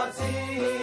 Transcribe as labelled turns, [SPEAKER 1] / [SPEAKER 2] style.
[SPEAKER 1] Party.